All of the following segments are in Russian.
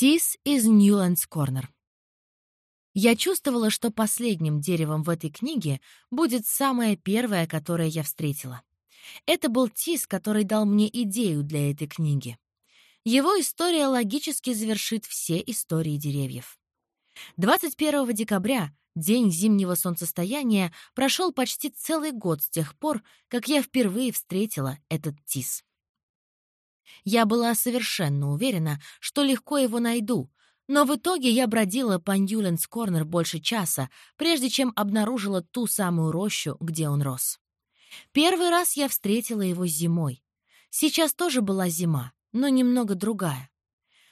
Тис из Ньюлендс Корнер. Я чувствовала, что последним деревом в этой книге будет самое первое, которое я встретила. Это был Тис, который дал мне идею для этой книги. Его история логически завершит все истории деревьев. 21 декабря, день зимнего солнцестояния, прошел почти целый год с тех пор, как я впервые встретила этот Тис. Я была совершенно уверена, что легко его найду, но в итоге я бродила по Ньюленс Корнер больше часа, прежде чем обнаружила ту самую рощу, где он рос. Первый раз я встретила его зимой. Сейчас тоже была зима, но немного другая.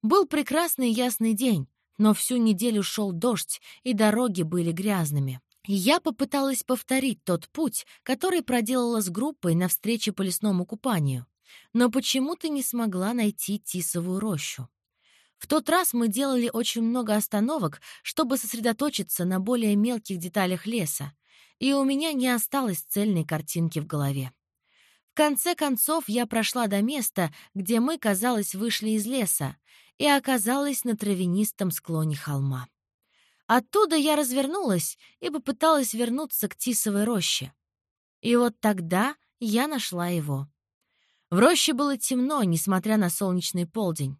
Был прекрасный ясный день, но всю неделю шел дождь, и дороги были грязными. я попыталась повторить тот путь, который проделала с группой на встрече по лесному купанию но почему-то не смогла найти тисовую рощу. В тот раз мы делали очень много остановок, чтобы сосредоточиться на более мелких деталях леса, и у меня не осталось цельной картинки в голове. В конце концов я прошла до места, где мы, казалось, вышли из леса, и оказалась на травянистом склоне холма. Оттуда я развернулась и попыталась вернуться к тисовой роще. И вот тогда я нашла его. В роще было темно, несмотря на солнечный полдень.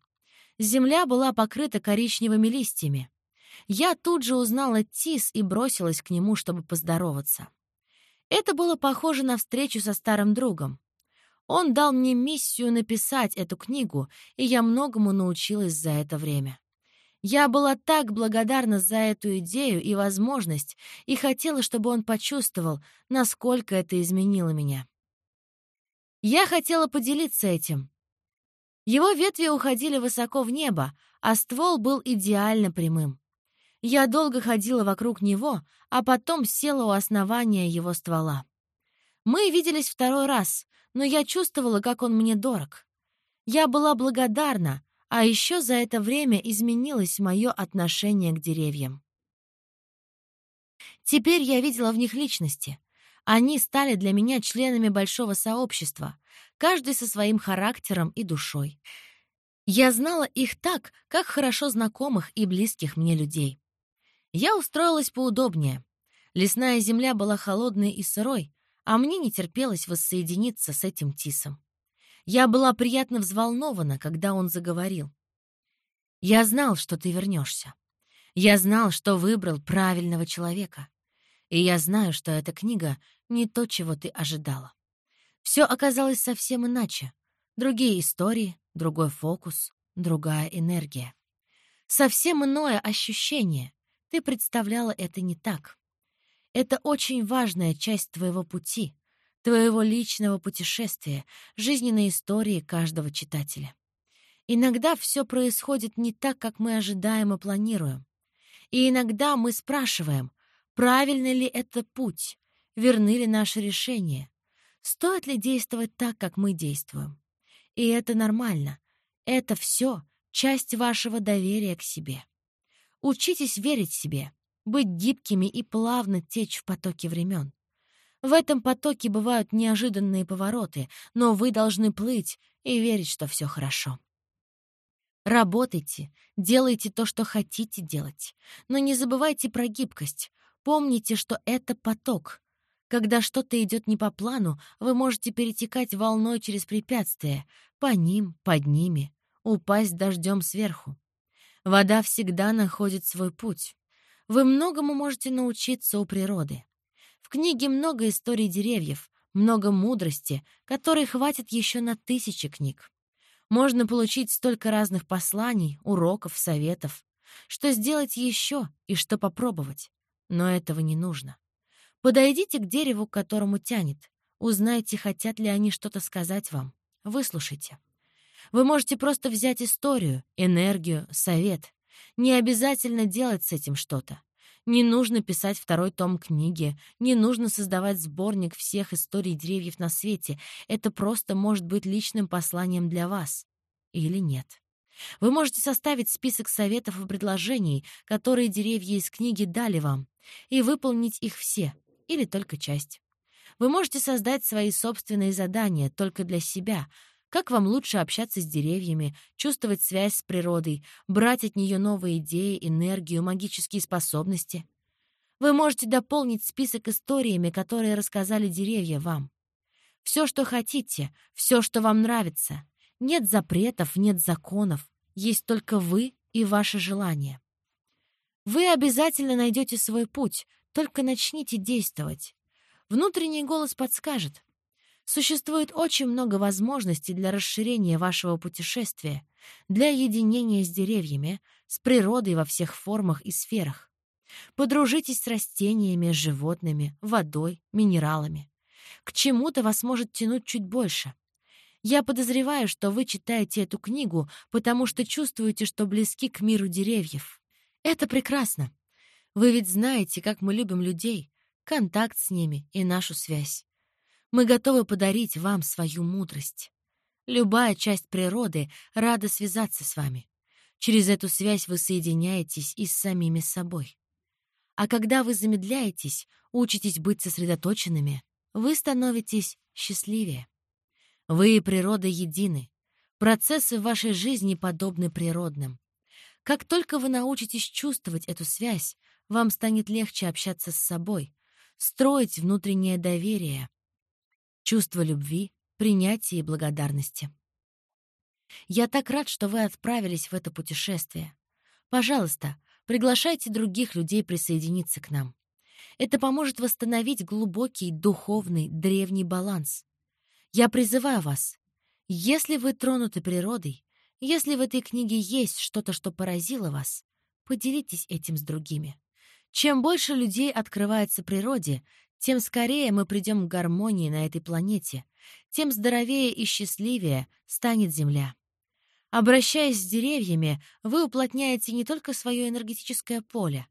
Земля была покрыта коричневыми листьями. Я тут же узнала Тис и бросилась к нему, чтобы поздороваться. Это было похоже на встречу со старым другом. Он дал мне миссию написать эту книгу, и я многому научилась за это время. Я была так благодарна за эту идею и возможность, и хотела, чтобы он почувствовал, насколько это изменило меня. Я хотела поделиться этим. Его ветви уходили высоко в небо, а ствол был идеально прямым. Я долго ходила вокруг него, а потом села у основания его ствола. Мы виделись второй раз, но я чувствовала, как он мне дорог. Я была благодарна, а еще за это время изменилось мое отношение к деревьям. Теперь я видела в них личности. Они стали для меня членами большого сообщества, каждый со своим характером и душой. Я знала их так, как хорошо знакомых и близких мне людей. Я устроилась поудобнее. Лесная земля была холодной и сырой, а мне не терпелось воссоединиться с этим тисом. Я была приятно взволнована, когда он заговорил. «Я знал, что ты вернешься. Я знал, что выбрал правильного человека. И я знаю, что эта книга не то, чего ты ожидала. Все оказалось совсем иначе. Другие истории, другой фокус, другая энергия. Совсем иное ощущение. Ты представляла это не так. Это очень важная часть твоего пути, твоего личного путешествия, жизненной истории каждого читателя. Иногда все происходит не так, как мы ожидаем и планируем. И иногда мы спрашиваем, правильный ли это путь, верны ли наши решения, стоит ли действовать так, как мы действуем. И это нормально. Это все часть вашего доверия к себе. Учитесь верить себе, быть гибкими и плавно течь в потоке времен. В этом потоке бывают неожиданные повороты, но вы должны плыть и верить, что все хорошо. Работайте, делайте то, что хотите делать, но не забывайте про гибкость. Помните, что это поток, когда что-то идет не по плану, вы можете перетекать волной через препятствия, по ним, под ними, упасть дождем сверху. Вода всегда находит свой путь. Вы многому можете научиться у природы. В книге много историй деревьев, много мудрости, которой хватит еще на тысячи книг. Можно получить столько разных посланий, уроков, советов, что сделать еще и что попробовать. Но этого не нужно. Подойдите к дереву, к которому тянет. Узнайте, хотят ли они что-то сказать вам. Выслушайте. Вы можете просто взять историю, энергию, совет. Не обязательно делать с этим что-то. Не нужно писать второй том книги, не нужно создавать сборник всех историй деревьев на свете. Это просто может быть личным посланием для вас. Или нет. Вы можете составить список советов и предложений, которые деревья из книги дали вам, и выполнить их все, или только часть. Вы можете создать свои собственные задания только для себя, как вам лучше общаться с деревьями, чувствовать связь с природой, брать от нее новые идеи, энергию, магические способности. Вы можете дополнить список историями, которые рассказали деревья вам. Все, что хотите, все, что вам нравится. Нет запретов, нет законов. Есть только вы и ваше желание. Вы обязательно найдете свой путь, только начните действовать. Внутренний голос подскажет. Существует очень много возможностей для расширения вашего путешествия, для единения с деревьями, с природой во всех формах и сферах. Подружитесь с растениями, животными, водой, минералами. К чему-то вас может тянуть чуть больше. Я подозреваю, что вы читаете эту книгу, потому что чувствуете, что близки к миру деревьев. Это прекрасно. Вы ведь знаете, как мы любим людей, контакт с ними и нашу связь. Мы готовы подарить вам свою мудрость. Любая часть природы рада связаться с вами. Через эту связь вы соединяетесь и с самими собой. А когда вы замедляетесь, учитесь быть сосредоточенными, вы становитесь счастливее. Вы и природа едины. Процессы в вашей жизни подобны природным. Как только вы научитесь чувствовать эту связь, вам станет легче общаться с собой, строить внутреннее доверие, чувство любви, принятия и благодарности. Я так рад, что вы отправились в это путешествие. Пожалуйста, Приглашайте других людей присоединиться к нам. Это поможет восстановить глубокий, духовный, древний баланс. Я призываю вас, если вы тронуты природой, если в этой книге есть что-то, что поразило вас, поделитесь этим с другими. Чем больше людей открывается природе, тем скорее мы придем к гармонии на этой планете, тем здоровее и счастливее станет Земля. Обращаясь с деревьями, вы уплотняете не только свое энергетическое поле,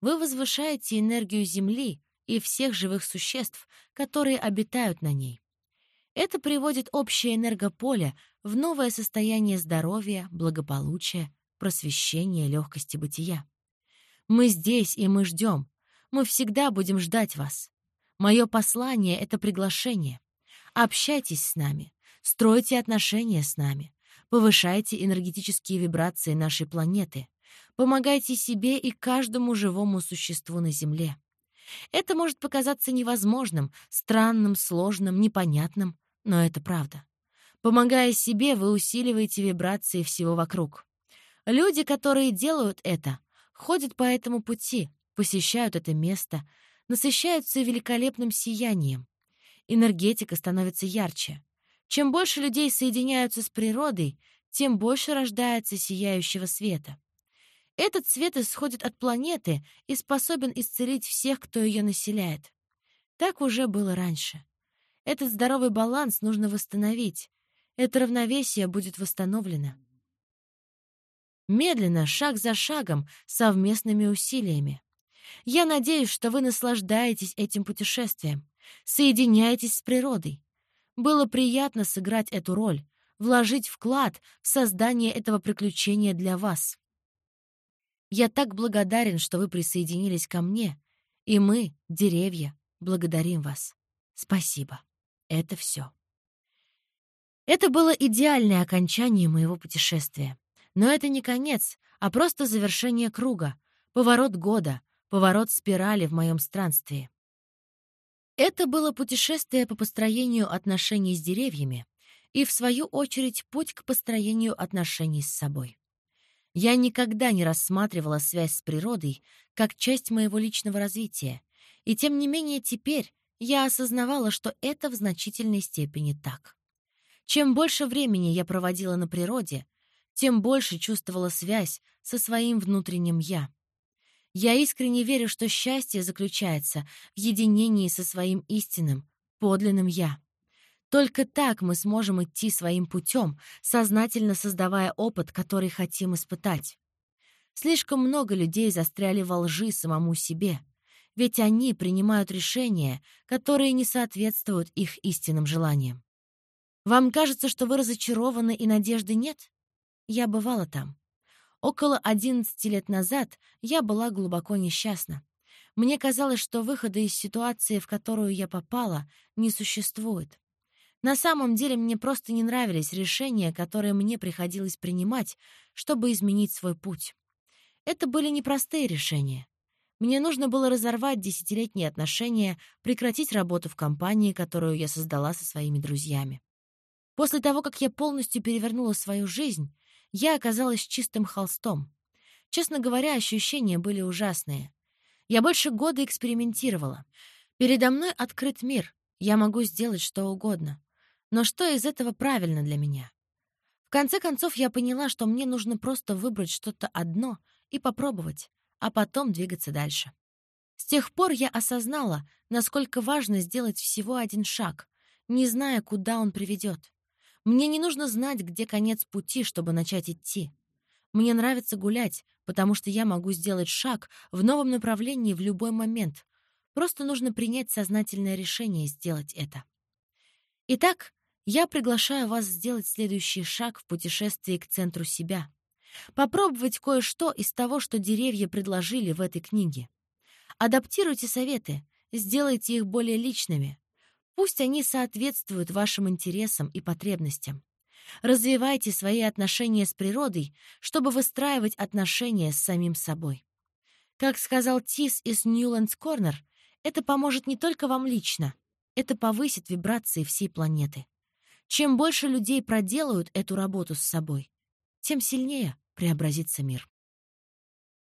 вы возвышаете энергию Земли и всех живых существ, которые обитают на ней. Это приводит общее энергополе в новое состояние здоровья, благополучия, просвещения, легкости бытия. Мы здесь, и мы ждем. Мы всегда будем ждать вас. Мое послание — это приглашение. Общайтесь с нами, стройте отношения с нами, Повышайте энергетические вибрации нашей планеты. Помогайте себе и каждому живому существу на Земле. Это может показаться невозможным, странным, сложным, непонятным, но это правда. Помогая себе, вы усиливаете вибрации всего вокруг. Люди, которые делают это, ходят по этому пути, посещают это место, насыщаются великолепным сиянием. Энергетика становится ярче. Чем больше людей соединяются с природой, тем больше рождается сияющего света. Этот свет исходит от планеты и способен исцелить всех, кто ее населяет. Так уже было раньше. Этот здоровый баланс нужно восстановить. Это равновесие будет восстановлено. Медленно, шаг за шагом, совместными усилиями. Я надеюсь, что вы наслаждаетесь этим путешествием, соединяетесь с природой. Было приятно сыграть эту роль, вложить вклад в создание этого приключения для вас. Я так благодарен, что вы присоединились ко мне, и мы, деревья, благодарим вас. Спасибо. Это все. Это было идеальное окончание моего путешествия. Но это не конец, а просто завершение круга, поворот года, поворот спирали в моем странстве. Это было путешествие по построению отношений с деревьями и, в свою очередь, путь к построению отношений с собой. Я никогда не рассматривала связь с природой как часть моего личного развития, и тем не менее теперь я осознавала, что это в значительной степени так. Чем больше времени я проводила на природе, тем больше чувствовала связь со своим внутренним «я». Я искренне верю, что счастье заключается в единении со своим истинным, подлинным «я». Только так мы сможем идти своим путем, сознательно создавая опыт, который хотим испытать. Слишком много людей застряли во лжи самому себе, ведь они принимают решения, которые не соответствуют их истинным желаниям. Вам кажется, что вы разочарованы и надежды нет? Я бывала там. Около 11 лет назад я была глубоко несчастна. Мне казалось, что выхода из ситуации, в которую я попала, не существует. На самом деле мне просто не нравились решения, которые мне приходилось принимать, чтобы изменить свой путь. Это были непростые решения. Мне нужно было разорвать десятилетние отношения, прекратить работу в компании, которую я создала со своими друзьями. После того, как я полностью перевернула свою жизнь, я оказалась чистым холстом. Честно говоря, ощущения были ужасные. Я больше года экспериментировала. Передо мной открыт мир, я могу сделать что угодно. Но что из этого правильно для меня? В конце концов, я поняла, что мне нужно просто выбрать что-то одно и попробовать, а потом двигаться дальше. С тех пор я осознала, насколько важно сделать всего один шаг, не зная, куда он приведет. Мне не нужно знать, где конец пути, чтобы начать идти. Мне нравится гулять, потому что я могу сделать шаг в новом направлении в любой момент. Просто нужно принять сознательное решение сделать это. Итак, я приглашаю вас сделать следующий шаг в путешествии к центру себя. Попробовать кое-что из того, что деревья предложили в этой книге. Адаптируйте советы, сделайте их более личными. Пусть они соответствуют вашим интересам и потребностям. Развивайте свои отношения с природой, чтобы выстраивать отношения с самим собой. Как сказал Тис из Ньюлендс Корнер, это поможет не только вам лично, это повысит вибрации всей планеты. Чем больше людей проделают эту работу с собой, тем сильнее преобразится мир.